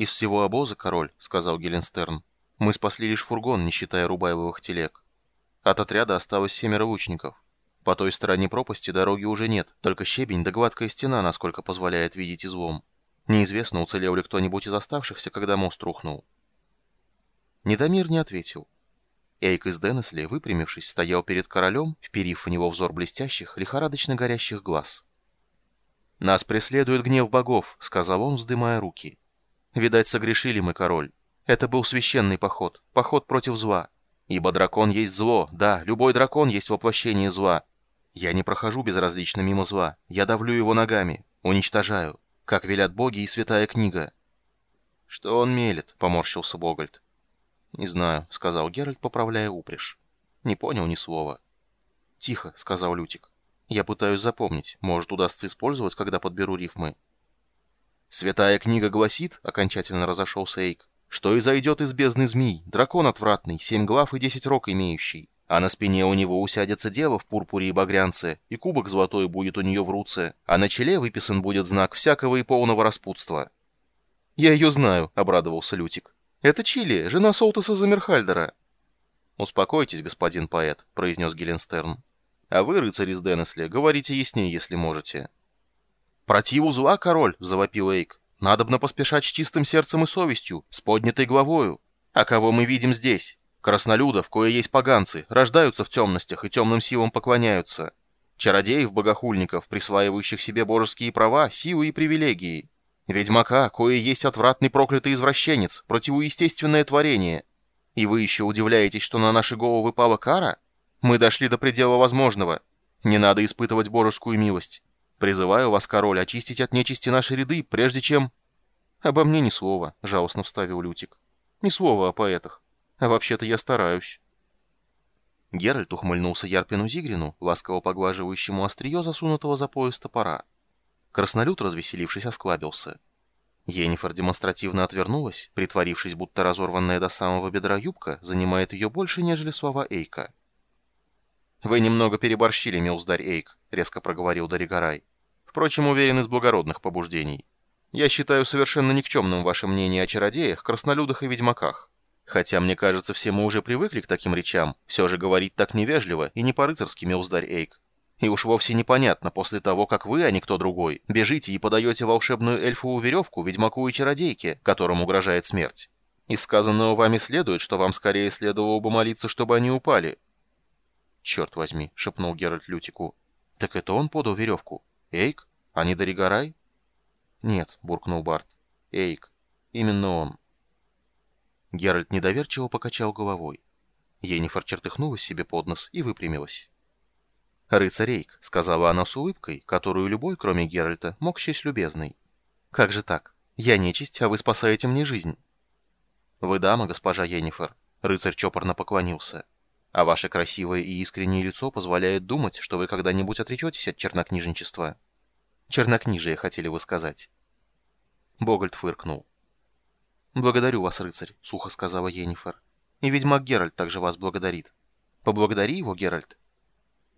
«Из всего обоза, король», — сказал Геленстерн, — «мы спасли лишь фургон, не считая рубаевых телег. От отряда осталось семеро лучников. По той стороне пропасти дороги уже нет, только щебень да гладкая стена, насколько позволяет видеть излом. Неизвестно, уцелел ли кто-нибудь из оставшихся, когда мост рухнул». Недомир не ответил. Эйк из Денесли, выпрямившись, стоял перед королем, вперив в него взор блестящих, лихорадочно горящих глаз. «Нас преследует гнев богов», — сказал он, вздымая руки. «Видать, согрешили мы, король. Это был священный поход, поход против зла. Ибо дракон есть зло, да, любой дракон есть воплощение зла. Я не прохожу безразлично мимо зла, я давлю его ногами, уничтожаю, как велят боги и святая книга». «Что он мелет?» — поморщился Богольд. «Не знаю», — сказал Геральт, поправляя упряжь. «Не понял ни слова». «Тихо», — сказал Лютик. «Я пытаюсь запомнить. Может, удастся использовать, когда подберу рифмы». «Святая книга гласит», — окончательно разошелся Эйк, «что изойдет из бездны змей, дракон отвратный, семь глав и десять рог имеющий, а на спине у него усядется дева в пурпуре и багрянце, и кубок золотой будет у нее в руце, а на челе выписан будет знак всякого и полного распутства». «Я ее знаю», — обрадовался Лютик. «Это Чили, жена Солтаса Замерхальдера». «Успокойтесь, господин поэт», — произнес Геленстерн. «А вы, рыцарь из Денесли, говорите яснее, если можете». «Противу зла, король!» — завопил Эйк. «Надобно поспешать с чистым сердцем и совестью, с поднятой главою. А кого мы видим здесь? Краснолюдов, кое есть поганцы, рождаются в темностях и темным силам поклоняются. Чародеев-богохульников, присваивающих себе божеские права, силы и привилегии. Ведьмака, кое есть отвратный проклятый извращенец, противоестественное творение. И вы еще удивляетесь, что на наши головы пала кара? Мы дошли до предела возможного. Не надо испытывать божескую милость. Призываю вас, король, очистить от нечисти наши ряды, прежде чем... Обо мне ни слова, жалостно вставил Лютик. Ни слова о поэтах. А вообще-то я стараюсь. Геральт ухмыльнулся Ярпину Зигрину, ласково поглаживающему острие засунутого за пояс топора. Краснолюд, развеселившись, осклабился. Енифер демонстративно отвернулась, притворившись, будто разорванная до самого бедра юбка занимает ее больше, нежели слова Эйка. «Вы немного переборщили, милздарь Эйк», — резко проговорил Даригарай. «Впрочем, уверен из благородных побуждений. Я считаю совершенно никчемным ваше мнение о чародеях, краснолюдах и ведьмаках. Хотя, мне кажется, все мы уже привыкли к таким речам, все же говорить так невежливо и не по-рыцарски, милздарь Эйк. И уж вовсе непонятно, после того, как вы, а не кто другой, бежите и подаете волшебную эльфовую веревку ведьмаку и чародейке, которым угрожает смерть. Из сказанного вами следует, что вам скорее следовало бы молиться, чтобы они упали». «Черт возьми», — шепнул Геральт Лютику. «Так это он подал веревку? Эйк? А не Доригарай?» «Нет», — буркнул Барт. «Эйк. Именно он». Геральт недоверчиво покачал головой. Енифер чертыхнулась себе под нос и выпрямилась. «Рыцарь Эйк», — сказала она с улыбкой, которую любой, кроме Геральта, мог счесть любезной. «Как же так? Я нечисть, а вы спасаете мне жизнь». «Вы дама, госпожа Енифер», — рыцарь чопорно поклонился. «А ваше красивое и искреннее лицо позволяет думать, что вы когда-нибудь отречетесь от чернокнижничества». «Чернокнижие, хотели вы сказать». Богольд фыркнул. «Благодарю вас, рыцарь», — сухо сказала Енифер. «И ведьмак Геральт также вас благодарит. Поблагодари его, Геральт».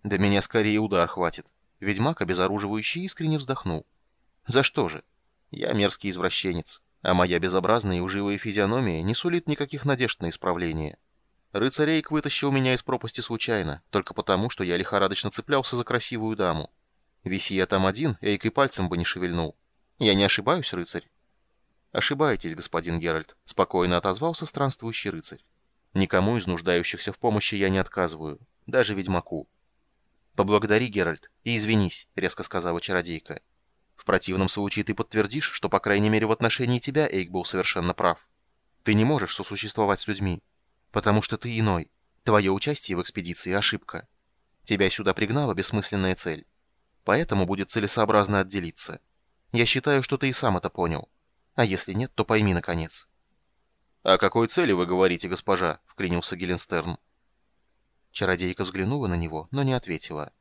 Да меня скорее удар хватит. Ведьмак, обезоруживающий, искренне вздохнул. За что же? Я мерзкий извращенец, а моя безобразная и уживая физиономия не сулит никаких надежд на исправление. Рыцарейк вытащил меня из пропасти случайно, только потому, что я лихорадочно цеплялся за красивую даму. Виси я там один, Эйк и пальцем бы не шевельнул. Я не ошибаюсь, рыцарь? Ошибаетесь, господин Геральт, спокойно отозвался странствующий рыцарь. Никому из нуждающихся в помощи я не отказываю, даже ведьмаку. «Поблагодари, Геральт, и извинись», — резко сказала чародейка. «В противном случае ты подтвердишь, что, по крайней мере, в отношении тебя Эйк был совершенно прав. Ты не можешь сосуществовать с людьми, потому что ты иной. Твое участие в экспедиции — ошибка. Тебя сюда пригнала бессмысленная цель. Поэтому будет целесообразно отделиться. Я считаю, что ты и сам это понял. А если нет, то пойми, наконец». «О какой цели вы говорите, госпожа?» — вклинился Геленстерн. Чародейка взглянула на него, но не ответила.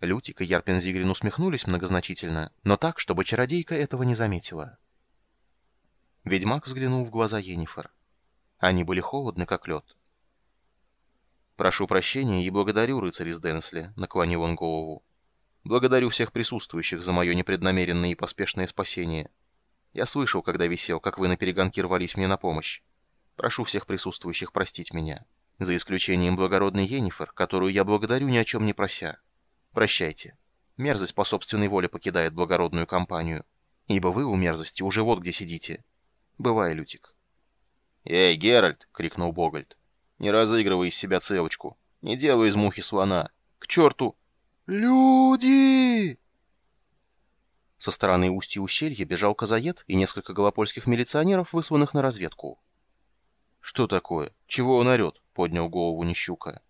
Лютик и Ярпин Зигрин усмехнулись многозначительно, но так, чтобы чародейка этого не заметила. Ведьмак взглянул в глаза Енифер. Они были холодны, как лед. «Прошу прощения и благодарю, рыцарь из Денсли», — наклонил он голову. «Благодарю всех присутствующих за мое непреднамеренное и поспешное спасение. Я слышал, когда висел, как вы на перегонки рвались мне на помощь. Прошу всех присутствующих простить меня. За исключением благородной Енифер, которую я благодарю ни о чем не прося. Прощайте. Мерзость по собственной воле покидает благородную компанию. Ибо вы у мерзости уже вот где сидите. Бывай, Лютик. «Эй, Геральт!» — крикнул Богольд. «Не разыгрывай из себя цевочку. Не делай из мухи слона. К черту!» «Люди!» Со стороны устья ущелья бежал казаед и несколько голопольских милиционеров, высланных на разведку. «Что такое? Чего он орет?» — поднял голову Нищука.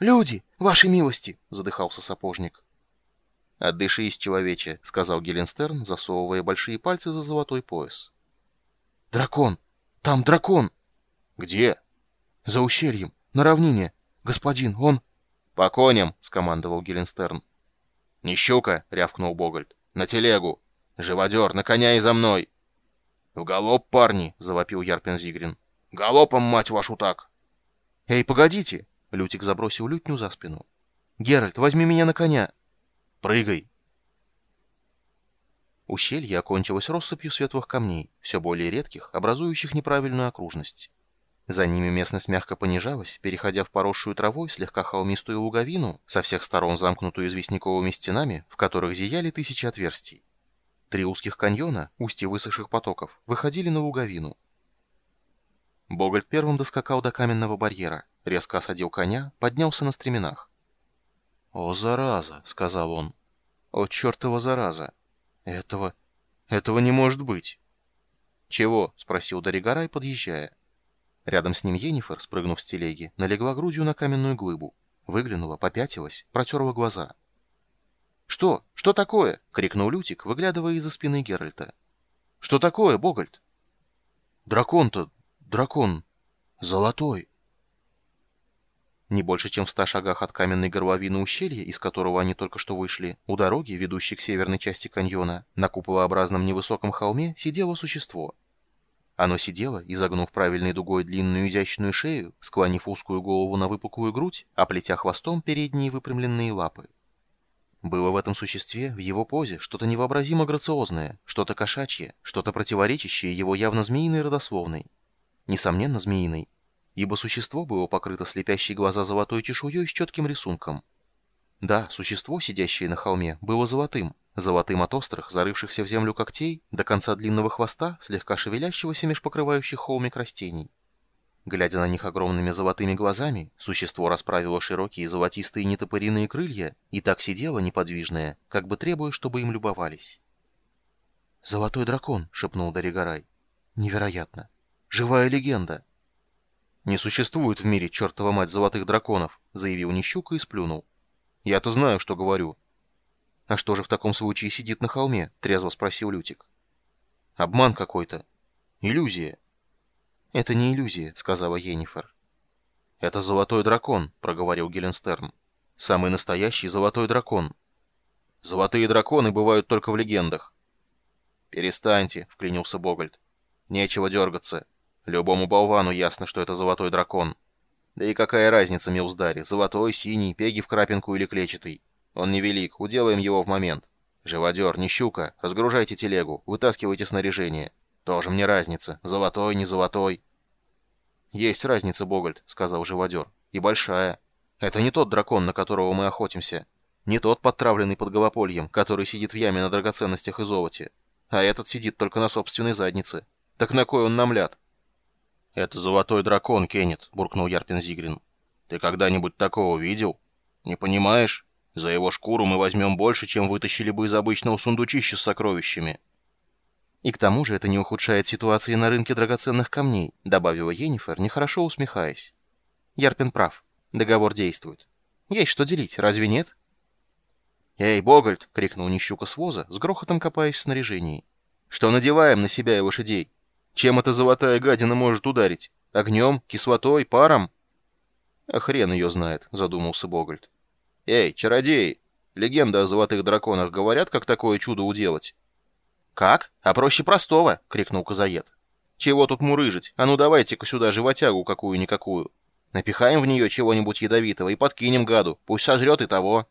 «Люди, вашей милости!» — задыхался сапожник. «Отдышись, человече», — сказал Геленстерн, засовывая большие пальцы за золотой пояс. «Дракон! Там дракон!» «Где?» «За ущельем, на равнине. Господин, он...» «По коням!» — скомандовал Геленстерн. «Нищука!» — рявкнул Богольд. «На телегу! Живодер, на коня и за мной!» «В галоп, парни!» — завопил Ярпен Зигрин. «Галопом, мать вашу, так!» «Эй, погодите!» — Лютик забросил лютню за спину. «Геральт, возьми меня на коня!» «Прыгай!» Ущелье окончилось россыпью светлых камней, все более редких, образующих неправильную окружность. За ними местность мягко понижалась, переходя в поросшую травой слегка холмистую луговину, со всех сторон замкнутую известняковыми стенами, в которых зияли тысячи отверстий. Три узких каньона, устья высохших потоков, выходили на луговину. Богольд первым доскакал до каменного барьера, резко осадил коня, поднялся на стременах. «О, зараза!» — сказал он. «О, чертова зараза! Этого... этого не может быть!» «Чего?» — спросил Доригарай, подъезжая. Рядом с ним Енифер, спрыгнув с телеги, налегла грудью на каменную глыбу. Выглянула, попятилась, протерла глаза. «Что? Что такое?» — крикнул Лютик, выглядывая из-за спины Геральта. «Что такое, Богольд?» «Дракон-то... дракон... золотой!» Не больше, чем в ста шагах от каменной горловины ущелья, из которого они только что вышли, у дороги, ведущей к северной части каньона, на куполообразном невысоком холме сидело существо. Оно сидело, изогнув правильной дугой длинную изящную шею, склонив узкую голову на выпуклую грудь, оплетя хвостом передние выпрямленные лапы. Было в этом существе, в его позе, что-то невообразимо грациозное, что-то кошачье, что-то противоречащее его явно змеиной родословной. Несомненно, змеиной, ибо существо было покрыто слепящей глаза золотой чешуей с четким рисунком. Да, существо, сидящее на холме, было золотым, золотым от острых, зарывшихся в землю когтей, до конца длинного хвоста, слегка шевелящегося меж покрывающих холмик растений. Глядя на них огромными золотыми глазами, существо расправило широкие золотистые нетопыриные крылья и так сидело неподвижное, как бы требуя, чтобы им любовались. «Золотой дракон», — шепнул Даригарай. «Невероятно! Живая легенда!» «Не существует в мире, чертова мать, золотых драконов», — заявил Нищука и сплюнул. «Я-то знаю, что говорю». «А что же в таком случае сидит на холме?» — трезво спросил Лютик. «Обман какой-то. Иллюзия». «Это не иллюзия», — сказала Енифер. «Это золотой дракон», — проговорил Геленстерн. «Самый настоящий золотой дракон». «Золотые драконы бывают только в легендах». «Перестаньте», — вклинился Богольд. «Нечего дергаться. Любому болвану ясно, что это золотой дракон. Да и какая разница, Милздари, золотой, синий, пеги в крапинку или клетчатый. Он невелик, уделаем его в момент. Живодер, не щука, разгружайте телегу, вытаскивайте снаряжение. Тоже мне разница, золотой, не золотой. Есть разница, Богольд, сказал живодер, и большая. Это не тот дракон, на которого мы охотимся. Не тот подтравленный под голопольем, который сидит в яме на драгоценностях и золоте. А этот сидит только на собственной заднице. Так на кой он нам ляд? «Это золотой дракон, Кеннет», — буркнул Ярпин Зигрин. «Ты когда-нибудь такого видел? Не понимаешь? За его шкуру мы возьмем больше, чем вытащили бы из обычного сундучища с сокровищами». «И к тому же это не ухудшает ситуации на рынке драгоценных камней», — добавила Енифер, нехорошо усмехаясь. «Ярпин прав. Договор действует. Есть что делить, разве нет?» «Эй, Богольд!» — крикнул Нищука с воза, с грохотом копаясь в снаряжении. «Что надеваем на себя и лошадей?» Чем эта золотая гадина может ударить? Огнем? Кислотой? Паром?» «А хрен ее знает», — задумался Богольд. «Эй, чародеи! Легенды о золотых драконах говорят, как такое чудо уделать?» «Как? А проще простого!» — крикнул Казаед. «Чего тут мурыжить? А ну давайте-ка сюда животягу какую-никакую. Напихаем в нее чего-нибудь ядовитого и подкинем гаду, пусть сожрет и того».